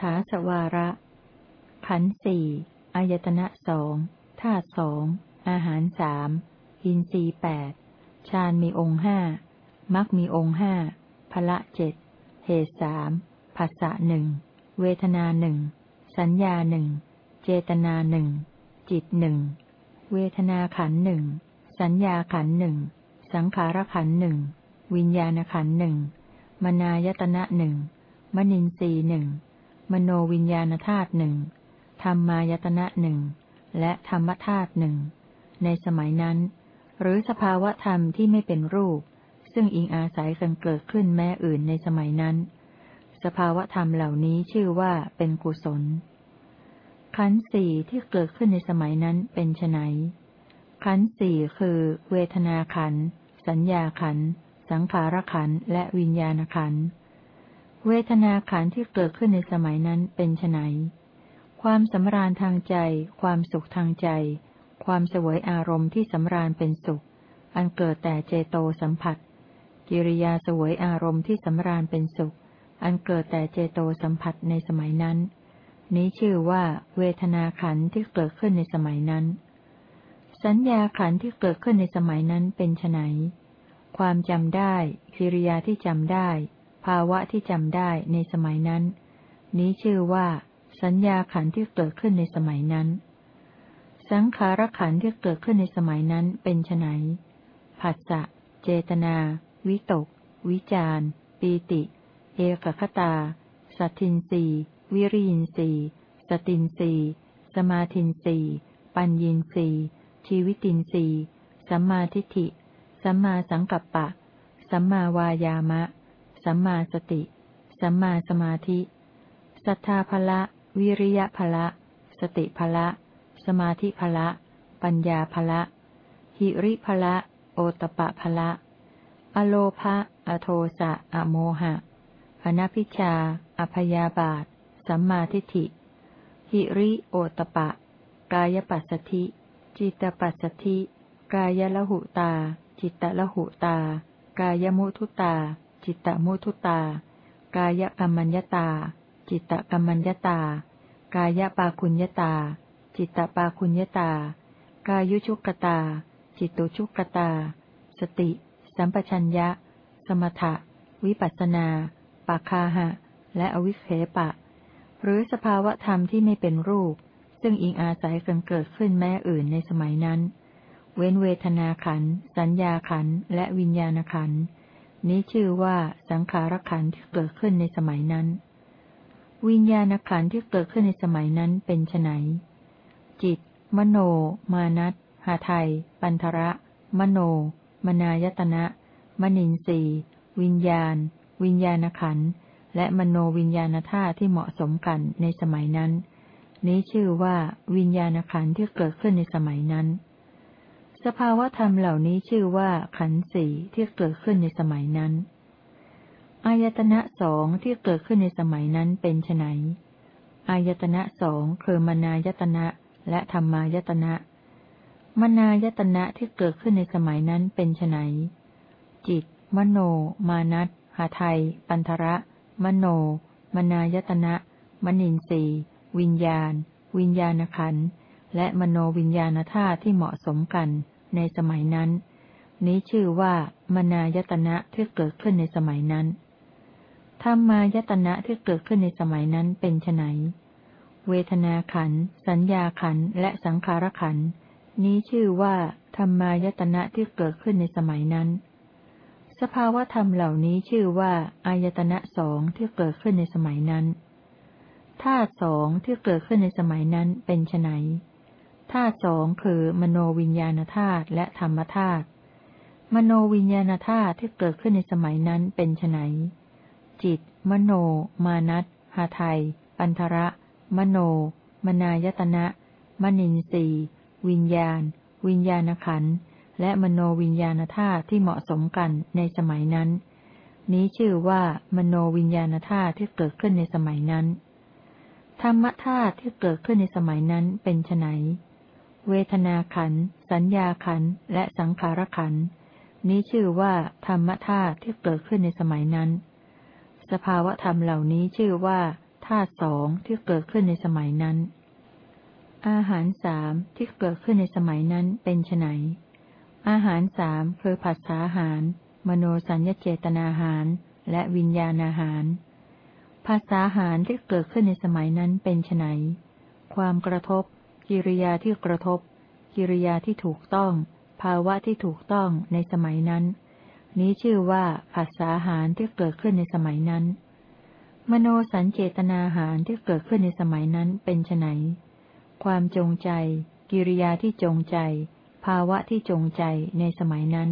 ถาสวาระ ขันธ์สี่อายตนะสองธาตุสองอาหารสามอินทรีแปดฌานมีองค์ห้ามักมีองค์ห้าพละเจ็ดเหตุสามภาษะหนึ่งเวทนาหนึ่งสัญญาหนึ่งเจตนาหนึ่งจิตหนึ่งเวทนาขันหนึ่งสัญญาขันหนึ่งสังขารขันหนึ่งวิญญาณขันหนึ่งมนายตนะหนึ่งมนินทรีหนึ่ง มโนวิญญาณธาตุหนึ่งธรรมายตนะหนึ่งและธรรมธาตุหนึ่งในสมัยนั้น หรือสภาวะธรรมที่ไม่เป็นรูป ซึ่งอิงอาศัยกันเกิดขึ้นแม้อื่นในสมัยนั้น สภาวะธรรมเหล่านี้ชื่อว่าเป็นกุศล ขันธ์สี่ที่เกิดขึ้นในสมัยนั้นเป็นไนขันธ์สี่คือ เวทนาขันธ์สัญญาขันธ์สังขารขันธ์และวิญญาณขันธ์ เวทนาขันธ์ที่เกิดขึ้นในสมัยนั้นเป็นไนความสำราญทางใจ ความสุขทางใจ ความสวยอารมณ์ที่สำราญเป็นสุข อันเกิดแต่เจโตสัมผัส กิริยาสวยอารมณ์ที่สำราญเป็นสุข อันเกิดแต่เจโตสัมผัสในสมัยนั้น นี้ชื่อว่าเวทนาขันธ์ที่เกิดขึ้นในสมัยนั้น สัญญาขันธ์ที่เกิดขึ้นในสมัยนั้นเป็นไนความจำได้ กิริยาที่จำได้ ภาวะที่จำได้ในสมัยนั้น นี้ชื่อว่า สัญญาขันธ์ที่เกิดขึ้นในสมัยนั้น สังขารขันธ์ที่เกิดขึ้นในสมัยนั้นเป็นไนผัสสะ เจตนา วิตก วิจารปีติ เอกคตา สัตทินสีวิริยินสีสตินสีสมาทินสีปัญญินสีชีวิตินสีสัมมาทิฏฐิ สัมมาสังกัปปะ สัมมาวายามะ สัมมาสติ สัมมาสมาธิ สัทธาภละ วิริยะภละ สติภละ สมาธิภละ ปัญญาภละ หิริภละ โอตปะภละ อโลภะ อโทสะ อโมหะ อนพิชา อพยาบาท สัมมาทิฏฐิ หิริโอตปะ กายปัสสธิ จิตปัสสธิ กายละหุตา จิตตละหุตา กายมุทุตา จิตตมุทุตา กายกรรมัญญตา จิตตกรรมัญญตา กายปาคุญญตา จิตตปาคุญญตา กายุชุกตา จิตตุชุกตา สติ สัมปชัญญะ สมถะ วิปัสนาปาคาหะ และอวิเคปะ หรือสภาวะธรรมที่ไม่เป็นรูป ซึ่งอิงอาศัยกันเกิดขึ้นแม้อื่นในสมัยนั้น เว้นเวทนาขัน สัญญาขัน และวิญญาณขัน นี้ชื่อว่าสังขารขันที่เกิดขึ้นในสมัยนั้น วิญญาณขันที่เกิดขึ้นในสมัยนั้นเป็นไนจิต มโน มานัตหาไทย ปันทระ มโน มนายตนะ มนินทรีวิญญาณ วิญญาณขันธ์และมโนวิญญาณธาตุที่เหมาะสมกันในสมัยนั้น นี้ชื่อว่าวิญญาณขันธ์ที่เกิดขึ้นในสมัยนั้น สภาวธรรมเหล่านี้ชื่อว่าขันธ์สี่ที่เกิดขึ้นในสมัยนั้น อายตนะสองที่เกิดขึ้นในสมัยนั้นเป็นไนอายตนะสองคือมนายตนะและธรรมายตนะมนายตนะที่เกิดขึ้นในสมัยนั้นเป็นไนจิต มโน มานัตหาไทย ปันทระ มโน มนายตนะ มนินทรีวิญญาณ วิญญาณขันและมโนวิญญาณธาตุที่เหมาะสมกัน ในสมัยนั้น นี้ชื่อว่ามนายตนะที่เกิดขึ้นในสมัยนั้นธรรมายตนะที่เกิดขึ้นในสมัยนั้นเป็นไนเวทนาขัน สัญญาขัน และสังขารขัน นี้ชื่อว่าธรรมายตนะที่เกิดขึ้นในสมัยนั้น สภาวธรรมเหล่านี้ชื่อว่าอายตนะสองที่เกิดขึ้นในสมัยนั้นธาตุสองที่เกิดขึ้นในสมัยนั้นเป็นไน ธาตุสองคือมโนวิญญาณธาตุและธรรมธาตุมโนวิญญาณธาตุที่เกิดขึ้นในสมัยนั้นเป็นไนจิต มโน มานัตหาไทยปันทระ มโน มนายตนะ มนินทรีวิญญาณ วิญญาณขัน และมโนวิญญาณธาตุที่เหมาะสมกันในสมัยนั้น นี้ชื่อว่า มโนวิญญาณธาตุที่เกิดขึ้นในสมัยนั้น ธรรมธาตุที่เกิดขึ้นในสมัยนั้นเป็นไน เวทนาขัน สัญญาขัน และสังขารขัน นี้ชื่อว่าธรรมธาตุที่เกิดขึ้นในสมัยนั้น สภาวะธรรมเหล่านี้ชื่อว่าธธาตุสองที่เกิดขึ้นในสมัยนั้น อาหารสามที่เกิดขึ้นในสมัยนั้นเป็นไนอาหารสามคือผัสสาหาร มโนสัญญเจตนาหาร และวิญญาณอาหาร ภาษาหารที่เกิดขึ้นในสมัยนั้นเป็นไนความกระทบ กิริยาที่กระทบ กิริยาที่ถูกต้อง ภาวะที่ถูกต้องในสมัยนั้น นี้ชื่อว่าภาษาหารที่เกิดขึ้นในสมัยนั้น มโนสัญเจตนาหารที่เกิดขึ้นในสมัยนั้นเป็นไนความจงใจ กิริยาที่จงใจ ภาวะที่จงใจในสมัยนั้น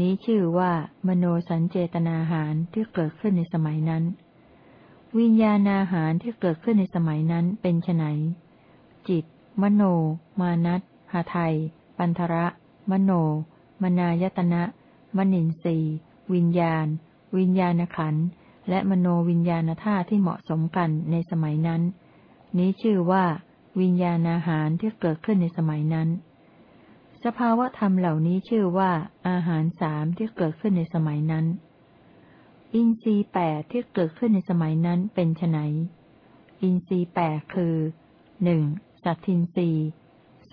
นี้ชื่อว่า มโนสัญเจตนาหารที่เกิดขึ้นในสมัยนั้น วิญญาณอาหารที่เกิดขึ้นในสมัยนั้นเป็นไนจิต มโน มานัตหาไทย ปันทระ มโน มนายตนะ มนินทรีวิญญาณ วิญญาณขันและมโนวิญญาณธาตุที่เหมาะสมกันในสมัยนั้น นี้ชื่อว่า วิญญาณอาหารที่เกิดขึ้นในสมัยนั้น สภาวะธรรมเหล่านี้ชื่อว่า อาหารสามที่เกิดขึ้นในสมัยนั้น อินทรีแปดที่เกิดขึ้นในสมัยนั้นเป็นไนอินทรีแปดคือหนึ่ง สัตทินรี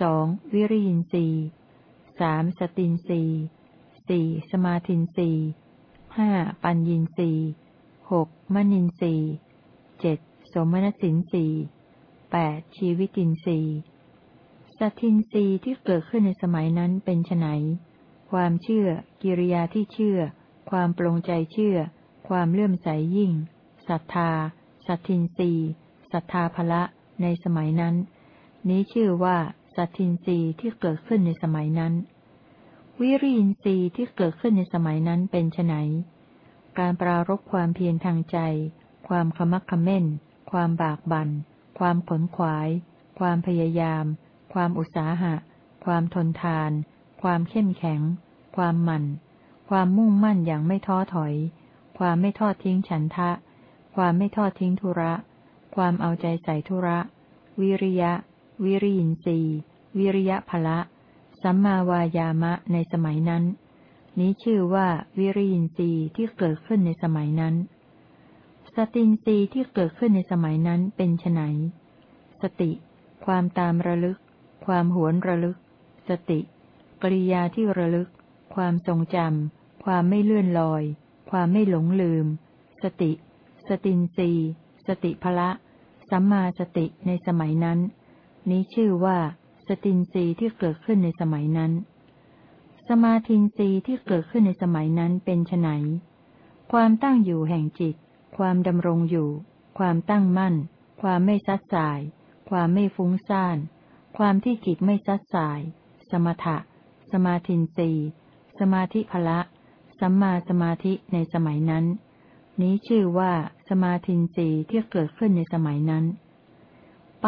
สองวิริยินรีสามสตินรีสี่สมาธินรีห้าปัญญินรีหกมณินรีเจ็ดสมณสินรีแปดชีวิตินรีสัตินรีที่เกิดขึ้นในสมัยนั้นเป็นไนความเชื่อ กิริยาที่เชื่อ ความปรงใจเชื่อ ความเลื่อมใสยิ่งศรัทธาสัตทินรีศรัทธาภละในสมัยนั้น นี้ชื่อว่า สัตทินรีที่เกิดขึ้นในสมัยนั้น วิริยินทรีย์ที่เกิดขึ้นในสมัยนั้นเป็นไนการปรารบความเพียรทางใจ ความขมักขม้น ความบากบัน่น ความขนขวาย ความพยายาม ความอุตสาหะ ความทนทาน ความเข้มแข็ง ความหมั่น ความมุ่งมั่นอย่างไม่ท้อถอย ความไม่ทอดทิ้งฉันทะ ความไม่ทอดทิ้งธุระ ความเอาใจใส่ธุระ วิริยะ วิริยินทรีวิริยะภละสัมมาวายามะในสมัยนั้น นี้ชื่อว่าวิริยินทรีที่เกิดขึ้นในสมัยนั้น สตินทรีที่เกิดขึ้นในสมัยนั้นเป็นไนสติ ความตามระลึก ความหวนระลึก สติ กริยาที่ระลึก ความทรงจำความไม่เลื่อนลอย ความไม่หลงลืม สติ สตินทรีสติภละ สัมมาสติในสมัยนั้น นี้ชื่อว่า สตินรีที่เกิดขึ้นในสมัยนั้น สมาธินรีที่เกิดขึ้นในสมัยนั้นเป็นไนความตั้งอยู่แห่งจิต ความดำรงอยู่ ความตั้งมั่น ความไม่ซัดสาย ความไม่ฟุ้งซ่าน ความที่จิตไม่ซัดสาย สมถะ สมาธินรีสมาธิภละ สัมมาสมาธิในสมัยนั้น นี้ชื่อว่าสมาธินรีที่เกิดขึ้นในสมัยนั้น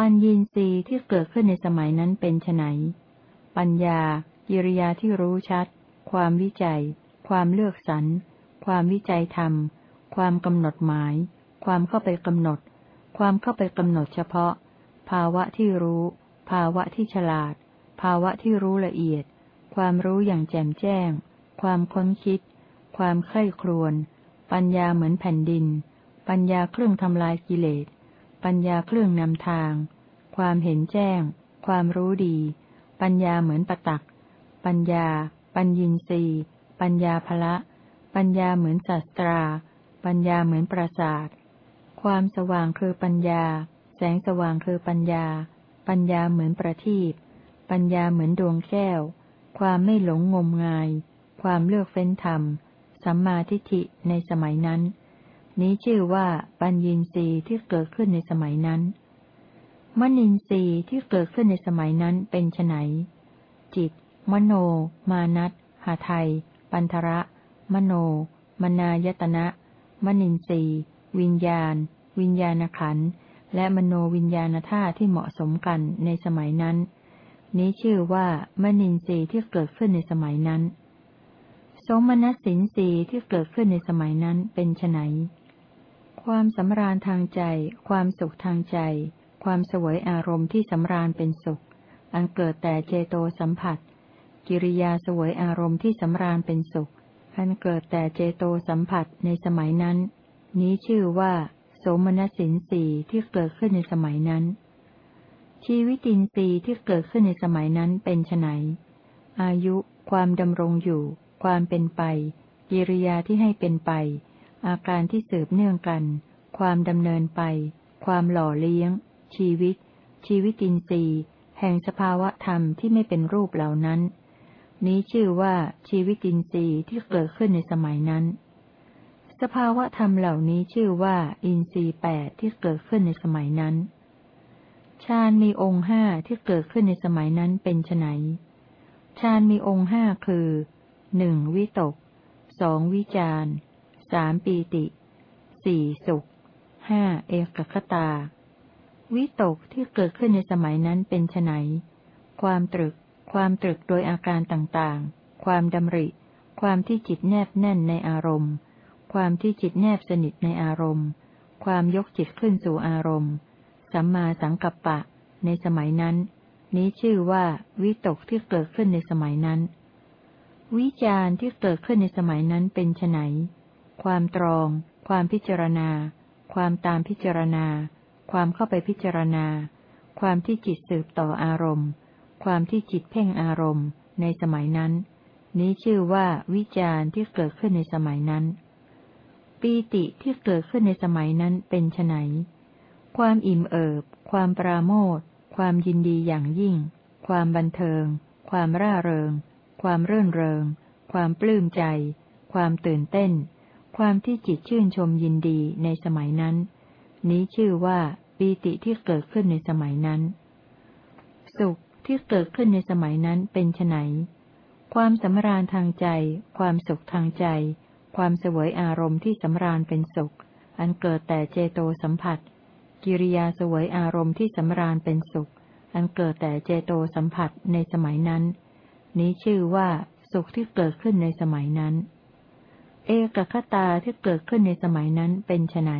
ปัญญีนีที่เกิดขึ้นในสมัยนั้นเป็นไนปัญญากิริยาที่รู้ชัด ความวิจัย ความเลือกสรร ความวิจัยธรรม ความกำหนดหมาย ความเข้าไปกำหนด ความเข้าไปกำหนดเฉพาะ ภาวะที่รู้ ภาวะที่ฉลาด ภาวะที่รู้ละเอียด ความรู้อย่างแจ่มแจ้ง ความค้นคิด ความใคร่ครวญปัญญาเหมือนแผ่นดิน ปัญญาเครื่องทำลายกิเลส ปัญญาเครื่องนำทาง ความเห็นแจ้ง ความรู้ดี ปัญญาเหมือนปะตัก ปัญญา ปัญญินรีปัญญาภละ ปัญญาเหมือนศาสตรา ปัญญาเหมือนปราศาสตร์ความสว่างคือปัญญา แสงสว่างคือปัญญา ปัญญาเหมือนประทีปปัญญาเหมือนดวงแก้ว ความไม่หลงงมงาย ความเลือกเฟ้นธรรม สัมมาทิฏฐิในสมัยนั้น นี้ชื่อว่าปัญญีสีที่เกิดขึ้นในสมัยนั้นมณินสีที่เกิดขึ้นในสมัยนั้นเป็นไนจิต มโน มานัตหาไทย ปันทระ มโน มนายตนะมณินสีวิญญาณ วิญญาณขัน และมโนวิญญาณธาตุที่เหมาะสมกันในสมัยนั้น นี้ชื่อว่ามณินสีที่เกิดขึ้นในสมัยนั้น สมณสินสีที่เกิดขึ้นในสมัยนั้นเป็นไน ความสำราญทางใจ ความสุขทางใจ ความสวยอารมณ์ที่สำราญเป็นสุข อันเกิดแต่เจโตสัมผัส กิริยาสวยอารมณ์ที่สำราญเป็นสุข อันเกิดแต่เจโตสัมผัสในสมัยนั้น นี้ชื่อว่า โสมนัสสินสีที่เกิดขึ้นในสมัยนั้น ชีวิตินทรีย์ที่เกิดขึ้นในสมัยนั้นเป็นไนอายุ ความดำรงอยู่ ความเป็นไป กิริยาที่ให้เป็นไป อาการที่สืบเนื่องกัน ความดำเนินไป ความหล่อเลี้ยง ชีวิต ชีวิตินทรีย์ แห่งสภาวะธรรมที่ไม่เป็นรูปเหล่านั้น นี้ชื่อว่าชีวิตินทรีย์ที่เกิดขึ้นในสมัยนั้น สภาวะธรรมเหล่านี้ชื่อว่า อินทรีแปดที่เกิดขึ้นในสมัยนั้นฌานมีองค์ห้าที่เกิดขึ้นในสมัยนั้นเป็นไนฌานมีองค์ห้าคือหนึ่งวิตกสองวิจาร สามปีติสี่สุขห้าเอกคตา วิตกที่เกิดขึ้นในสมัยนั้นเป็นไนความตรึก ความตรึกโดยอาการต่างๆ ความดำริ ความที่จิตแนบแน่นในอารมณ์ ความที่จิตแนบสนิทในอารมณ์ ความยกจิตขึ้นสู่อารมณ์ สัมมาสังกัปปะ ในสมัยนั้น นี้ชื่อว่า วิตกที่เกิดขึ้นในสมัยนั้น วิจารที่เกิดขึ้นในสมัยนั้นเป็นไน ความตรอง ความพิจารณา ความตามพิจารณา ความเข้าไปพิจารณา ความที่จิตสืบต่ออารมณ์ ความที่จิตเพ่งอารมณ์ ในสมัยนั้น นี้ชื่อว่าวิจารที่เกิดขึ้นในสมัยนั้น ปีติที่เกิดขึ้นในสมัยนั้นเป็นไนความอิ่มเอิบ ความปราโมทความยินดีอย่างยิ่ง ความบันเทิง ความร่าเริง ความเรื่นเริง ความปลื้มใจ ความตื่นเต้น ความที่จิตชื่นชมยินดีในสมัยนั้น นี้ชื่อว่าปีติที่เกิดขึ้นในสมัยนั้น สุขที่เกิดขึ้นในสมัยนั้นเป็นไนความสำราญทางใจ ความสุขทางใจ ความเสวยอารมณ์ที่สำราญเป็นสุข อันเกิดแต่เจโตสัมผัส กิริยาเสวยอารมณ์ที่สำราญเป็นสุข อันเกิดแต่เจโตสัมผัสในสมัยนั้น นี้ชื่อว่าสุขที่เกิดขึ้นในสมัยนั้น เอกคตาที่เกิดขึ้นในสมัยนั้นเป็นไน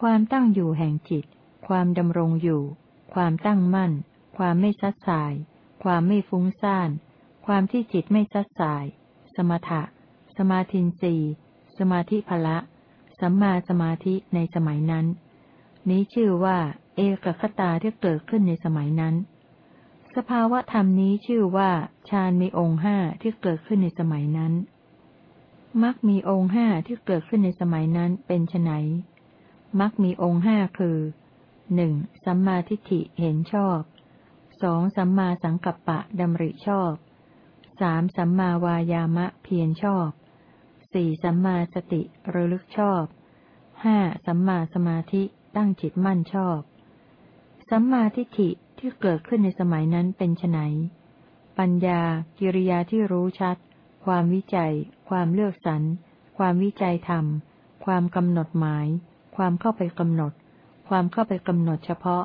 ความตั้งอยู่แห่งจิต ความดำรงอยู่ ความตั้งมั่น ความไม่ซัดสาย ความไม่ฟุ้งซ่าน ความที่จิตไม่ซัดสาย สมถะ สมาธินีสมาธิภละ สัมมาสมาธิในสมัยนั้น นี้ชื่อว่า เอกคตาที่เกิดขึ้นในสมัยนั้น สภาวะธรรมนี้ชื่อว่าฌานมีองค์ห้าที่เกิดขึ้นในสมัยนั้น มักมีองค์ห้าที่เกิดขึ้นในสมัยนั้นเป็นไนมักมีองค์ห้าคือหนึ่งสัมมาทิฏฐิเห็นชอบสองสัมมาสังกัปปะดำริชอบสามสัมมาวายามะเพียรชอบสี่สัมมาสติระลึกชอบห้าสัมมาสมาธิตั้งจิตมั่นชอบ สัมมาทิฏฐิที่เกิดขึ้นในสมัยนั้นเป็นไนปัญญากิริยาที่รู้ชัด ความวิจัย ความเลือกสรร ความวิจัยธรรม ความกำหนดหมาย ความเข้าไปกำหนด ความเข้าไปกำหนดเฉพาะ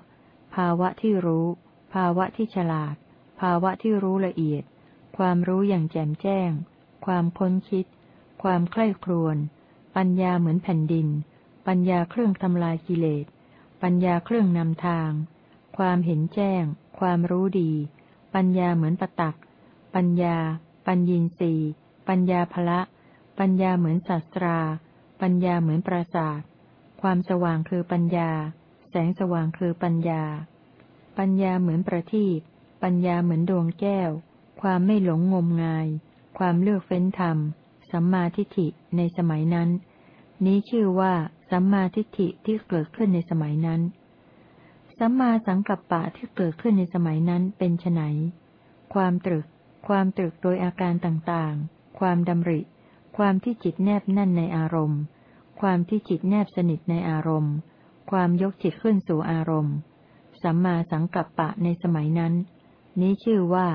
ภาวะที่รู้ ภาวะที่ฉลาด ภาวะที่รู้ละเอียด ความรู้อย่างแจ่มแจ้ง ความค้นคิด ความใคร่ครวญ ปัญญาเหมือนแผ่นดิน ปัญญาเครื่องทำลายกิเลส ปัญญาเครื่องนำทาง ความเห็นแจ้ง ความรู้ดี ปัญญาเหมือนประตัก ปัญญา ปัญญีสีปัญญาภละ ปัญญาเหมือนศาสตรา ปัญญาเหมือนปราศาสความสว่างคือปัญญา แสงสว่างคือปัญญา ปัญญาเหมือนประทีปปัญญาเหมือนดวงแก้ว ความไม่หลงงมงาย ความเลือกเฟ้นธรรม สัมมาทิฏฐิในสมัยนั้น นี้ชื่อว่าสัมมาทิฏฐิที่เกิดขึ้นในสมัยนั้น สัมมาสังกัปปะที่เกิดขึ้นในสมัยนั้นเป็นไนความตรึก ความตรึกโดยอาการต่างๆ ความดำริ ความที่จิตแนบแน่นในอารมณ์ ความที่จิตแนบสนิทในอารมณ์ ความยกจิตขึ้นสู่อารมณ์ สัมมาสังกัปปะในสมัยนั้น นี้ชื่อว่า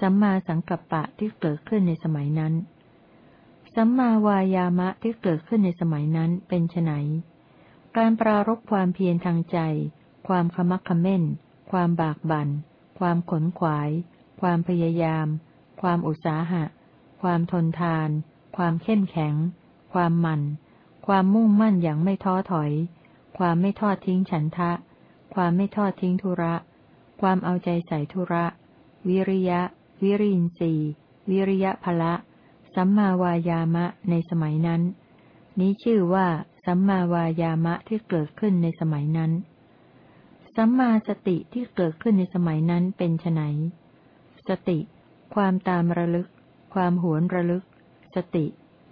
สัมมาสังกัปปะที่เกิดขึ้นในสมัยนั้น สัมมาวายามะที่เกิดขึ้นในสมัยนั้นเป็นไนการปรารบความเพียรทางใจ ความขมักขม้น ความบากบัน่น ความขนขวาย ความพยายาม ความอุตสาหะ ความทนทาน ความเข้มแข็ง ความหมั่น ความมุ่งมั่นอย่างไม่ท้อถอย ความไม่ทอดทิ้งฉันทะ ความไม่ทอดทิ้งธุระ ความเอาใจใส่ธุระ วิริยะ วิริยินสีวิริยะภละ สัมมาวายามะในสมัยนั้น นี้ชื่อว่าสัมมาวายามะที่เกิดขึ้นในสมัยนั้น สัมมาสติที่เกิดขึ้นในสมัยนั้นเป็นไนสติ ความตามระลึก ความหวนระลึก สติ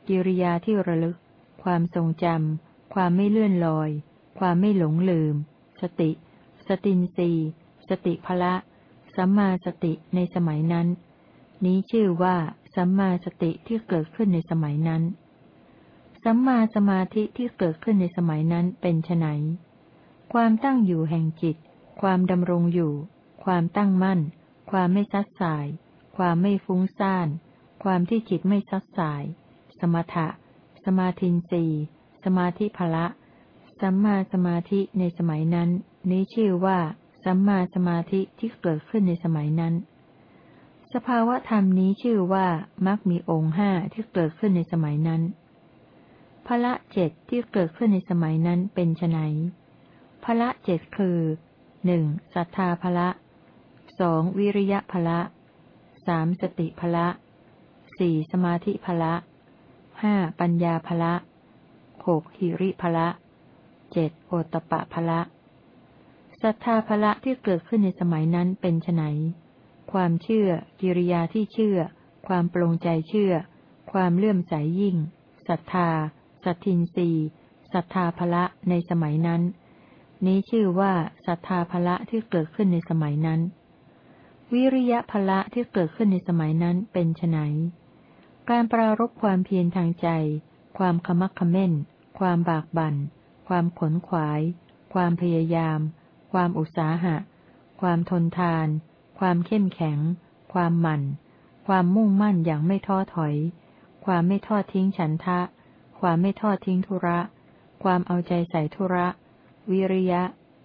กิริยาที่ระลึก ความทรงจำ ความไม่เลื่อนลอย ความไม่หลงลืม สติ สตินสีสติภละ สัมมาสติในสมัยนั้น นี้ชื่อว่าสัมมาสติที่เกิดขึ้นในสมัยนั้น สัมมาสมาธิที่เกิดขึ้นในสมัยนั้นเป็นไนความตั้งอยู่แห่งจิต ความดำรงอยู่ ความตั้งมั่น ความไม่ซัดสาย ความไม่ฟุ้งซ่าน ความที่จิตไม่ซัดสาย สมถะ สมาธินรีสมาธิภละ สัมมาสมาธิในสมัยนั้น นี้ชื่อว่า สัมมาสมาธิที่เกิดขึ้นในสมัยนั้น สภาวะธรรมนี้ชื่อว่ามักมีองค์ห้าที่เกิดขึ้นในสมัยนั้นพละเจ็ดที่เกิดขึ้นในสมัยนั้นเป็นไนพละเจ็ดคือหนึ่งศรัทธาพละสองวิริยะพละ สามสติพละสี่สมาธิพละห้าปัญญาพละหกหิริพละเจ็ดโอตปะพละศรัทธาพละที่เกิดขึ้นในสมัยนั้นเป็นไนความเชื่อ กิริยาที่เชื่อ ความปรงใจเชื่อ ความเลื่อมใสยยิ่งศรัทธาสัตทินรีศรัทธาภละในสมัยนั้น นี้ชื่อว่าศรัทธาภละที่เกิดขึ้นในสมัยนั้น วิริยะภละที่เกิดขึ้นในสมัยนั้นเป็นไนการปรารบความเพียรทางใจ ความขมักขม้น ความบากบัน่น ความขนขวาย ความพยายาม ความอุตสาหะ ความทนทาน ความเข้มแข็ง ความหมั่น ความมุ่งมั่นอย่างไม่ท้อถอย ความไม่ทอดทิ้งฉันทะ ความไม่ทอดทิ้งธุระ ความเอาใจใส่ธุระ วิริยะ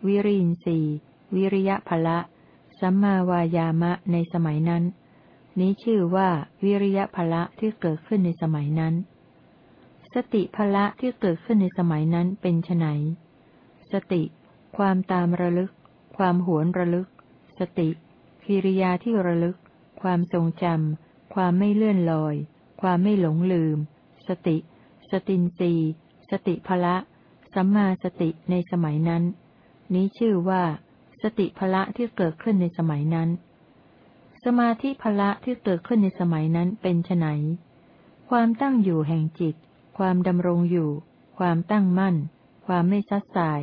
วิริยินสีวิริยะภละ สัมมาวายามะในสมัยนั้น นี้ชื่อว่าวิริยะภละที่เกิดขึ้นในสมัยนั้น สติภละที่เกิดขึ้นในสมัยนั้นเป็นไนสติ ความตามระลึก ความหวนระลึก สติกิริยาที่ระลึก ความทรงจำความไม่เลื่อนลอย ความไม่หลงลืม สติ สตินสีสติภละ สัมมาสติในสมัยนั้น นี้ชื่อว่า สติภละที่เกิดขึ้นในสมัยนั้น สมาธิภละที่เกิดขึ้นในสมัยนั้นเป็นไนความตั้งอยู่แห่งจิต ความดำรงอยู่ ความตั้งมั่น ความไม่ซัดสาย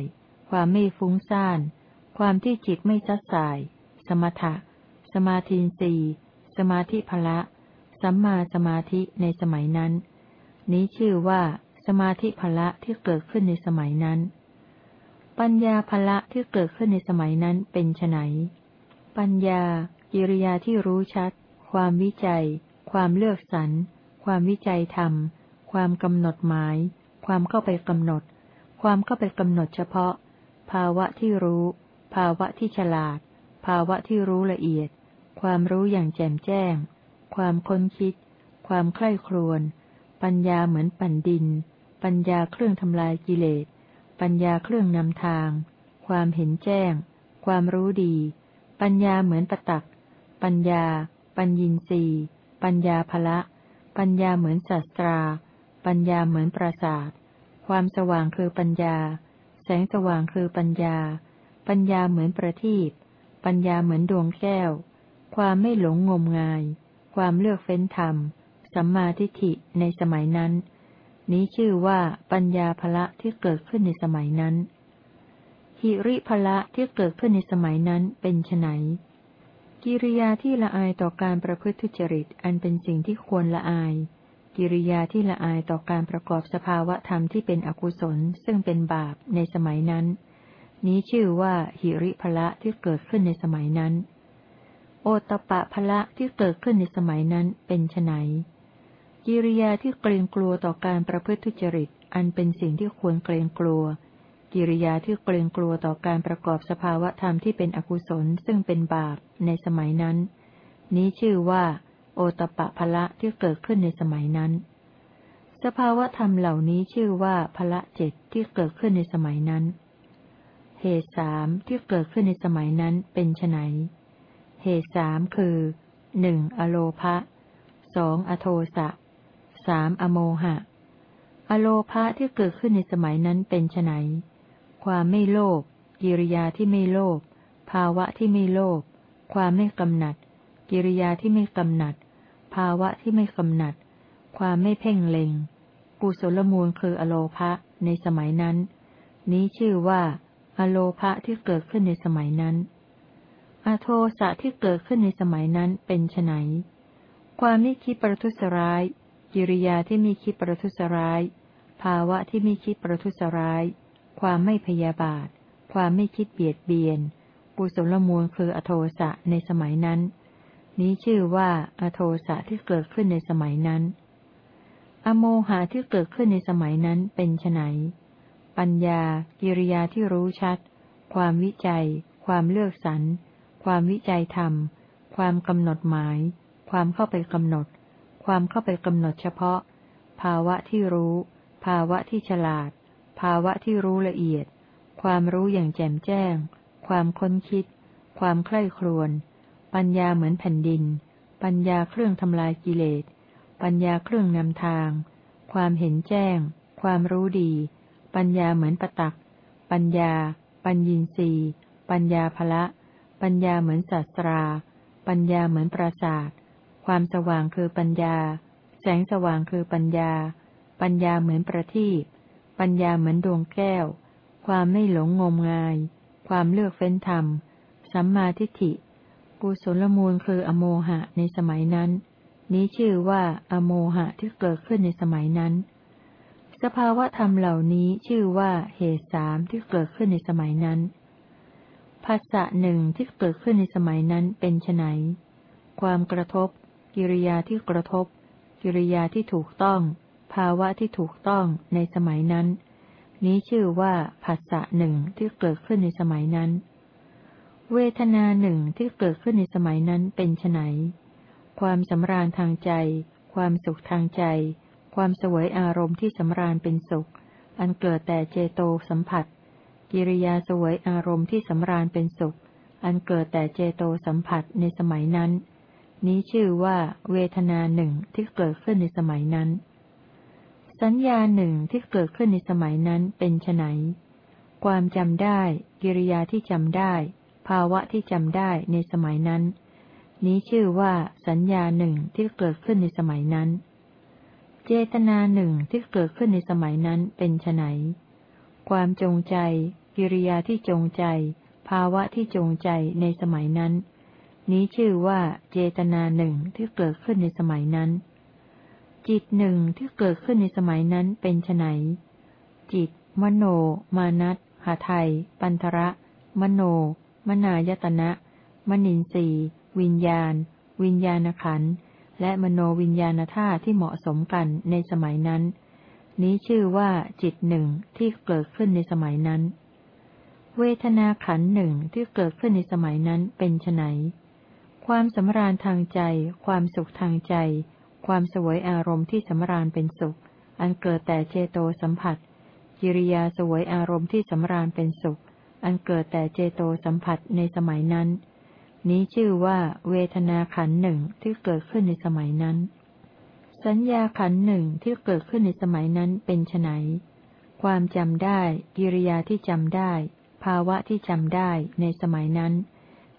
ความไม่ฟุ้งซ่าน ความที่จิตไม่ซัดสาย สมถะ สมาธินีสมาธิภละ สัมมาสมาธิในสมัยนั้น นี้ชื่อว่า สมาธิภละที่เกิดขึ้นในสมัยนั้น ปัญญาภละที่เกิดขึ้นในสมัยนั้นเป็นไนปัญญา กิริยาที่รู้ชัด ความวิจัย ความเลือกสรร ความวิจัยธรรม ความกำหนดหมาย ความเข้าไปกำหนด ความเข้าไปกำหนดเฉพาะ ภาวะที่รู้ ภาวะที่ฉลาด ภาวะที่รู้ละเอียด ความรู้อย่างแจ่มแจ้ง ความค้นคิด ความใคร่ครวญ ปัญญาเหมือนปั่นดิน ปัญญาเครื่องทำลายกิเลส ปัญญาเครื่องนำทาง ความเห็นแจ้ง ความรู้ดี ปัญญาเหมือนประตัก ปัญญา ปัญญินรีปัญญาภละ ปัญญาเหมือนศาสตรา ปัญญาเหมือนปราศาสความสว่างคือปัญญา แสงสว่างคือปัญญา ปัญญาเหมือนประทีปปัญญาเหมือนดวงแก้ว ความไม่หลงงมงาย ความเลือกเฟ้นธรรม สัมมาทิฏฐิในสมัยนั้น นี้ชื่อว่าปัญญาภละที่เกิดขึ้นในสมัยนั้น หิริภละที่เกิดขึ้นในสมัยนั้นเป็นไนกิริยาที่ละอายต่อการประพฤติทุจริต อันเป็นสิ่งที่ควรละอาย กิริยาที่ละอายต่อการประกอบสภาวะธรรมที่เป็นอกุศล ซึ่งเป็นบาปในสมัยนั้น นี้ชื่อว่าหิริภละที่เกิดขึ้นในสมัยนั้น โอตปะพละที่เกิดขึ้นในสมัยนั้นเป็นไน กิริยาที่เกรงกลัวต่อการประพฤติทุจริต อันเป็นสิ่งที่ควรเกรงกลัว กิริยาที่เกรงกลัวต่อการประกอบสภาวะธรรมที่เป็นอกุศลซึ่งเป็นบาปในสมัยนั้น นี้ชื่อว่า โอตปะพละที่เกิดขึ้นในสมัยนั้น สภาวะธรรมเหล่านี้ชื่อว่าพละเจ็ดที่เกิดขึ้นในสมัยนั้น เหตุสามที่เกิดขึ้นในสมัยนั้นเป็นไนเหตุสามคือหนึ่งอโลภะสองอโทสะ สามอโมหะ อโลภะที่เกิดขึ้นในสมัยนั้นเป็นไนความไม่โลภกิริยาที่ไม่โลภภาวะที่ไม่โลภความไม่กำหนัด กิริยาที่ไม่กำหนัด ภาวะที่ไม่กำหนัด ความไม่เพ่งเล็ง กุศลมูลคืออโลภะในสมัยนั้น นี้ชื่อว่า อโลภะที่เกิดขึ้นในสมัยนั้น อโทสะที่เกิดขึ้นในสมัยนั้นเป็นไนความไม่คิดประทุษร้าย กิริยาที่มีคิดประทุษร้าย ภาวะที่มีคิดประทุษร้าย ความไม่พยาบาท ความไม่คิดเบียดเบียน กุศลมูลคืออโทสะในสมัยนั้น นี้ชื่อว่าอโทสะที่เกิดขึ้นในสมัยนั้น อโมหะที่เกิดขึ้นในสมัยนั้นเป็นไนปัญญา กิริยาที่รู้ชัด ความวิจัย ความเลือกสรร ความวิจัยธรรม ความกำหนดหมาย ความเข้าไปกำหนด ความเข้าไปกำหนดเฉพาะ ภาวะที่รู้ ภาวะที่ฉลาด ภาวะที่รู้ละเอียด ความรู้อย่างแจ่มแจ้ง ความค้นคิด ความใคร่ครวญ ปัญญาเหมือนแผ่นดิน ปัญญาเครื่องทำลายกิเลส ปัญญาเครื่องนำทาง ความเห็นแจ้ง ความรู้ดี ปัญญาเหมือนประตัก ปัญญา ปัญญีสีปัญญาภละ ปัญญาเหมือนศาสตรา ปัญญาเหมือนปราศาสตร์ ความสว่างคือปัญญา แสงสว่างคือปัญญา ปัญญาเหมือนประทีปปัญญาเหมือนดวงแก้ว ความไม่หลงงมงาย ความเลือกเฟ้นธรรม สัมมาทิฏฐิ กุศลมูลคืออโมหะในสมัยนั้น นี้ชื่อว่าอโมหะที่เกิดขึ้นในสมัยนั้น สภาวะธรรมเหล่านี้ชื่อว่าเหตุสามที่เกิดขึ้นในสมัยนั้นภาษะหนึ่งที่เกิดขึ้นในสมัยนั้นเป็นไนความกระทบ กิริยาที่กระทบ กิริยาที่ถูกต้อง ภาวะที่ถูกต้องในสมัยนั้น นี้ชื่อว่าผัสสะหนึ่งที่เกิดขึ้นในสมัยนั้น เวทนาหนึ่งที่เกิดขึ้นในสมัยนั้นเป็นไนความสำราญทางใจ ความสุขทางใจ ความสวยอารมณ์ที่สำราญเป็นสุข อันเกิดแต่เจโตสัมผัส กิริยาสวยอารมณ์ที่สำราญเป็นสุข อันเกิดแต่เจโตสัมผัสในสมัยนั้น นี้ชื่อว่า เวทนาหนึ่งที่เกิดขึ้นในสมัยนั้น สัญญาหนึ่งที่เกิดขึ้นในสมัยนั้นเป็นไนความจำได้ กิริยาที่จำได้ ภาวะที่จำได้ในสมัยนั้น นี้ชื่อว่า สัญญาหนึ่งที่เกิดขึ้นในสมัยนั้น เจตนาหนึ่งที่เกิดขึ้นในสมัยนั้นเป็นไนความจงใจ กิริยาที่จงใจ ภาวะที่จงใจในสมัยนั้น นี้ชื่อว่าเจตนาหนึ่งที่เกิดขึ้นในสมัยนั้น จิตหนึ่งที่เกิดขึ้นในสมัยนั้นเป็นไนจิต มโน มานัตหาไทย ปันทระ มโน มนายตนะ มนินทรีวิญญาณ วิญญาณขัน และมโนวิญญาณธาตุที่เหมาะสมกันในสมัยนั้น นี้ชื่อว่าจิตหนึ่งที่เกิดขึ้นในสมัยนั้น เวทนาขันหนึ่งที่เกิดขึ้นในสมัยนั้นเป็นไน ความสำราญทางใจ ความสุขทางใจ ความสวยอารมณ์ที่สำราญเป็นสุข อันเกิดแต่เจโตสัมผัส กิริยาสวยอารมณ์ที่สำราญเป็นสุข อันเกิดแต่เจโตสัมผัสในสมัยนั้น นี้ชื่อว่าเวทนาขันหนึ่งที่เกิดขึ้นในสมัยนั้น สัญญาขันหนึ่งที่เกิดขึ้นในสมัยนั้นเป็นไนความจำได้ กิริยาที่จำได้ ภาวะที่จำได้ในสมัยนั้น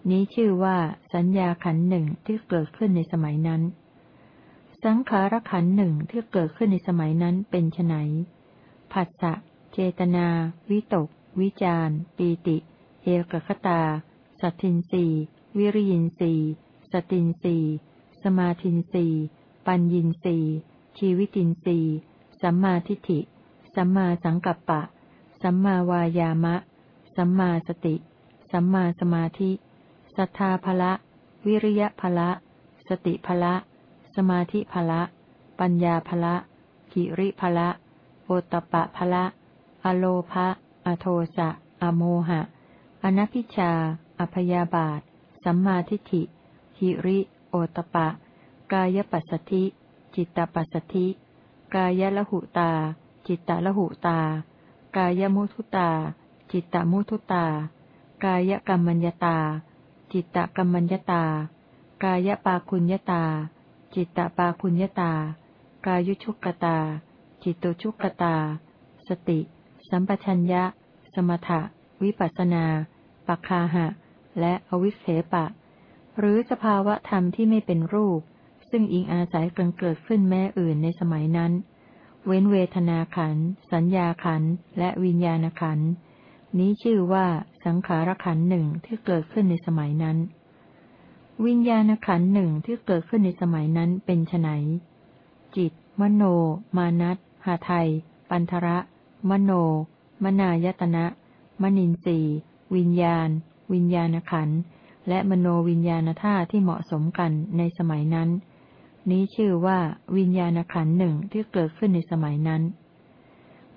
นี้ชื่อว่าสัญญาขันหนึ่งที่เกิดขึ้นในสมัยนั้น สังขารขันหนึ่งที่เกิดขึ้นในสมัยนั้นเป็นไนผัสสะ เจตนา วิตก วิจารปีติ เอกคตา สัตทินรีวิริยินรีสตินรีสมาทินรีปัญญินรีชีวิตินรีสัมมาทิฏฐิ สัมมาสังกัปปะ สัมมาวายามะ สัมมาสติ สัมมาสมาธิ ศรัทธาภละ วิริยะภละ สติภละ สมาธิภละ ปัญญาภละกิริภละโอตปะภละ อโลภะอโทสะ อโมหะ อนัพิชา อพยาบาท สัมมาทิฏฐิหิริ โอตปะ กายปัสสธิ จิตตปัสสธิ กายละหุตา จิตตละหุตา กายมุทุตา จิตตมุทุตา กายกรรมัญญตา จิตตกรรมัญญตา กายปาคุญญตา จิตตปาคุญญตา กายุชุกตา จิตตุชุกตา สติ สัมปชัญญะ สมถะ วิปัสนาปัคาหะ และอวิเคปะ หรือสภาวะธรรมที่ไม่เป็นรูป ซึ่งอิงอาศัยกันเกิดขึ้นแม้อื่นในสมัยนั้น เว้นเวทนาขัน สัญญาขัน และวิญญาณขัน นี้ชื่อว่า สังขารขันหนึ่งที่เกิดขึ้นในสมัยนั้น วิญญาณขันหนึ่งที่เกิดขึ้นในสมัยนั้นเป็นไนจิต มโน มานัตหาไทย ปันทระ มโน มนายตนะ มนินทรีวิญญาณ วิญญาณขัน และมโนวิญญาณธาตุที่เหมาะสมกันในสมัยนั้น นี้ชื่อว่าวิญญาณขันหนึ่งที่เกิดขึ้นในสมัยนั้น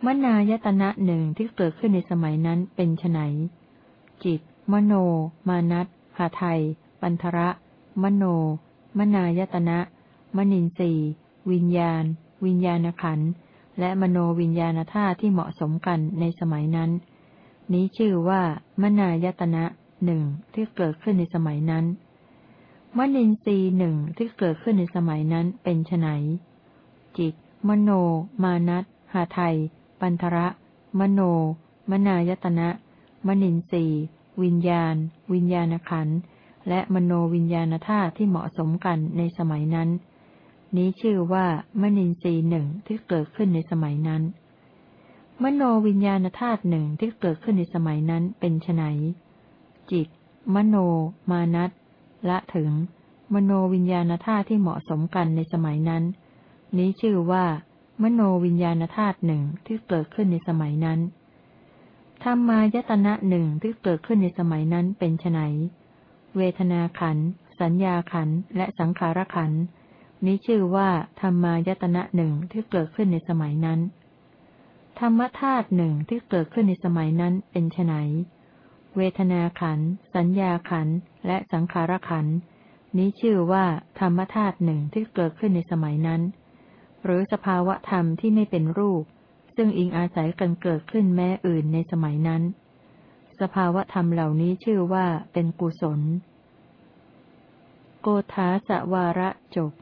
มนายตนะหนึ่งที่เกิดขึ้นในสมัยนั้นเป็นไน จิต มโน มานัตหาไทย ปันทระ มโน มนายตนะ มนินทรีวิญญาณ วิญญาณขันธ์และมโนวิญญาณธาตุที่เหมาะสมกันในสมัยนั้น นี้ชื่อว่า มนายตนะหนึ่งที่เกิดขึ้นในสมัยนั้น มนินทรีหนึ่งที่เกิดขึ้นในสมัยนั้นเป็นไนจิต มโน มานัตหาไทย ปันทระ มโน มนายตนะ มนินทรีวิญญาณ วิญญาณขันธ์และมโนวิญญาณธาตุที่เหมาะสมกันในสมัยนั้น นี้ชื่อว่ามนินทรีหนึ่งที่เกิดขึ้นในสมัยนั้น มโนวิญญาณธาตุหนึ่งที่เกิดขึ้นในสมัยนั้นเป็นไนจิต มโน มานัตละถึง มโนวิญญาณธาตุที่เหมาะสมกันในสมัยนั้น นี้ชื่อว่า มโนวิญญาณธาตุหนึ่งที่เกิดขึ้นในสมัยนั้น ธรรมายตนะหนึ่งที่เกิดขึ้นในสมัยนั้นเป็นไนเวทนาขัน สัญญาขัน และสังขารขัน นี้ชื่อว่าธรรมายตนะหนึ่งที่เกิดขึ้นในสมัยนั้น ธรรมธาตุหนึ่งที่เกิดขึ้นในสมัยนั้นเป็นไนเวทนาขัน สัญญาขัน และสังขารขัน นี้ชื่อว่าธรรมธาตุหนึ่งที่เกิดขึ้นในสมัยนั้น หรือสภาวะธรรมที่ไม่เป็นรูป ซึ่งอิงอาศัยกันเกิดขึ้นแม้อื่นในสมัยนั้น สภาวะธรรมเหล่านี้ชื่อว่าเป็นกุศล โกธาสวาระจบ